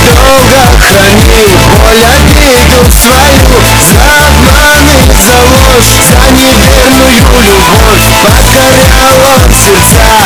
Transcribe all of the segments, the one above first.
долго хранил Боль обиду свою За обманут, за ложь За неверную любовь Покоряла сердца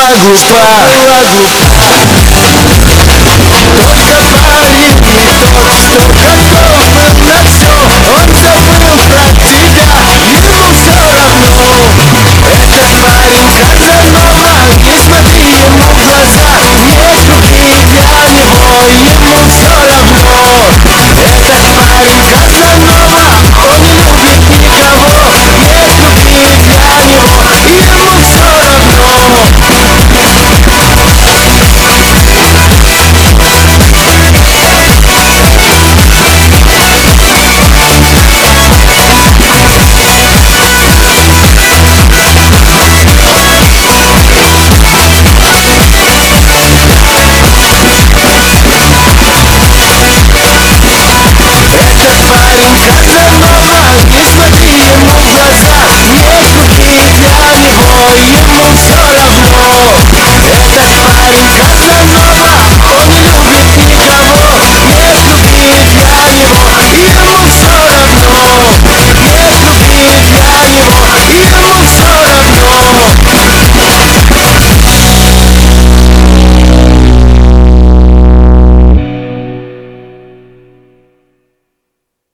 врагу, славы врагу. Хочется парить, не хочется